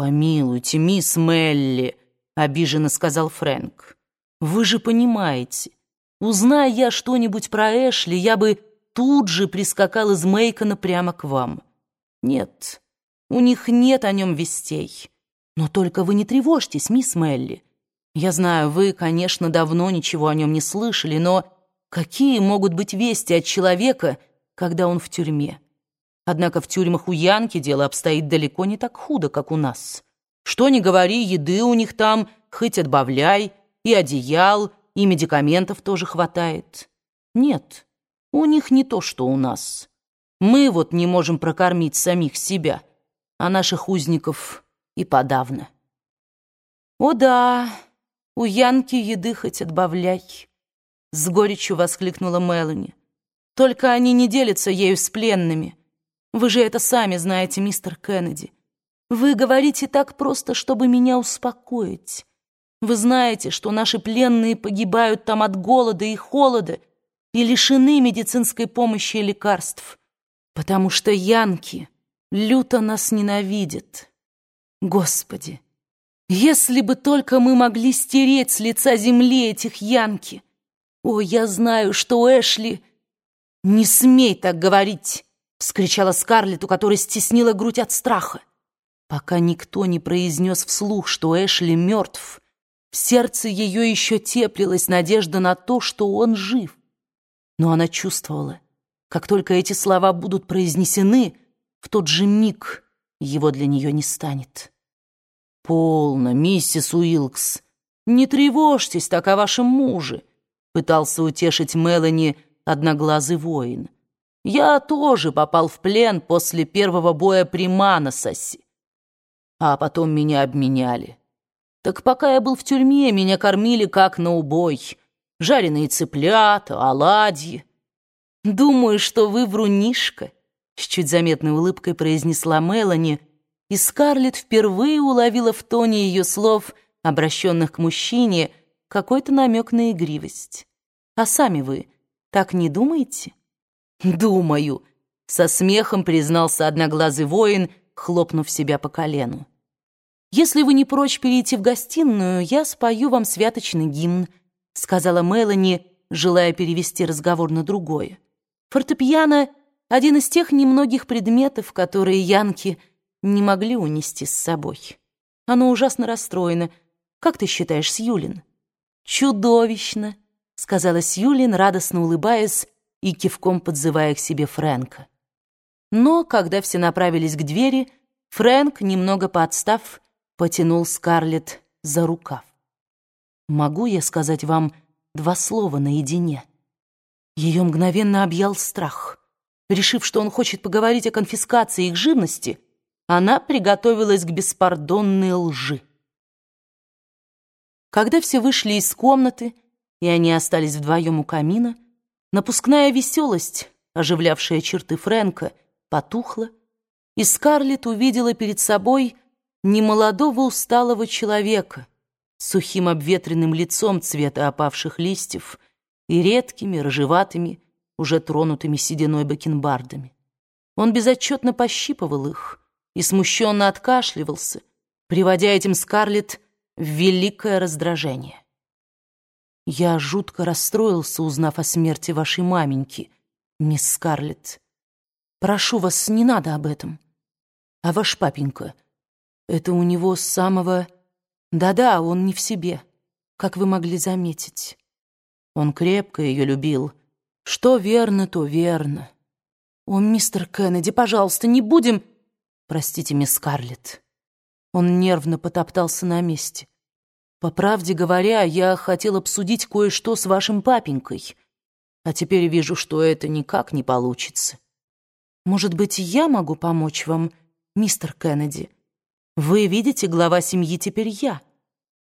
«Помилуйте, мисс Мелли», — обиженно сказал Фрэнк. «Вы же понимаете, узнай я что-нибудь про Эшли, я бы тут же прискакал из Мейкона прямо к вам. Нет, у них нет о нем вестей. Но только вы не тревожьтесь, мисс Мелли. Я знаю, вы, конечно, давно ничего о нем не слышали, но какие могут быть вести от человека, когда он в тюрьме?» Однако в тюрьмах у Янки дело обстоит далеко не так худо, как у нас. Что ни говори, еды у них там хоть отбавляй, и одеял, и медикаментов тоже хватает. Нет, у них не то, что у нас. Мы вот не можем прокормить самих себя, а наших узников и подавно. О да, у Янки еды хоть отбавляй, с горечью воскликнула Мелани. Только они не делятся ею с пленными — вы же это сами знаете, мистер Кеннеди. Вы говорите так просто, чтобы меня успокоить. Вы знаете, что наши пленные погибают там от голода и холода и лишены медицинской помощи и лекарств, потому что янки люто нас ненавидят. Господи, если бы только мы могли стереть с лица земли этих янки. О, я знаю, что Эшли... Не смей так говорить! Вскричала Скарлетт, у которой стеснила грудь от страха. Пока никто не произнес вслух, что Эшли мертв, в сердце ее еще теплилась надежда на то, что он жив. Но она чувствовала, как только эти слова будут произнесены, в тот же миг его для нее не станет. «Полно, миссис Уилкс, не тревожьтесь так о вашем муже», пытался утешить Мелани одноглазый воин. Я тоже попал в плен после первого боя при Манасосе. А потом меня обменяли. Так пока я был в тюрьме, меня кормили как на убой. Жареные цыплята, оладьи. Думаю, что вы врунишка, с чуть заметной улыбкой произнесла Мелани, и Скарлетт впервые уловила в тоне ее слов, обращенных к мужчине, какой-то намек на игривость. А сами вы так не думаете? «Думаю», — со смехом признался одноглазый воин, хлопнув себя по колену. «Если вы не прочь перейти в гостиную, я спою вам святочный гимн», — сказала Мелани, желая перевести разговор на другое. «Фортепиано — один из тех немногих предметов, которые янки не могли унести с собой. Оно ужасно расстроено. Как ты считаешь, Сьюлин?» «Чудовищно», — сказала Сьюлин, радостно улыбаясь, и кивком подзывая к себе Фрэнка. Но, когда все направились к двери, Фрэнк, немного поотстав, потянул Скарлетт за рукав. «Могу я сказать вам два слова наедине?» Ее мгновенно объял страх. Решив, что он хочет поговорить о конфискации их живности, она приготовилась к беспардонной лжи. Когда все вышли из комнаты, и они остались вдвоем у камина, Напускная веселость, оживлявшая черты Фрэнка, потухла, и Скарлетт увидела перед собой немолодого усталого человека с сухим обветренным лицом цвета опавших листьев и редкими, рыжеватыми, уже тронутыми сединой бакенбардами. Он безотчетно пощипывал их и смущенно откашливался, приводя этим Скарлетт в великое раздражение. Я жутко расстроился, узнав о смерти вашей маменьки, мисс Скарлетт. Прошу вас, не надо об этом. А ваш папенька, это у него самого... Да-да, он не в себе, как вы могли заметить. Он крепко ее любил. Что верно, то верно. О, мистер Кеннеди, пожалуйста, не будем... Простите, мисс Скарлетт. Он нервно потоптался на месте. По правде говоря, я хотел обсудить кое-что с вашим папенькой, а теперь вижу, что это никак не получится. Может быть, я могу помочь вам, мистер Кеннеди? Вы видите, глава семьи теперь я.